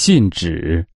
信纸。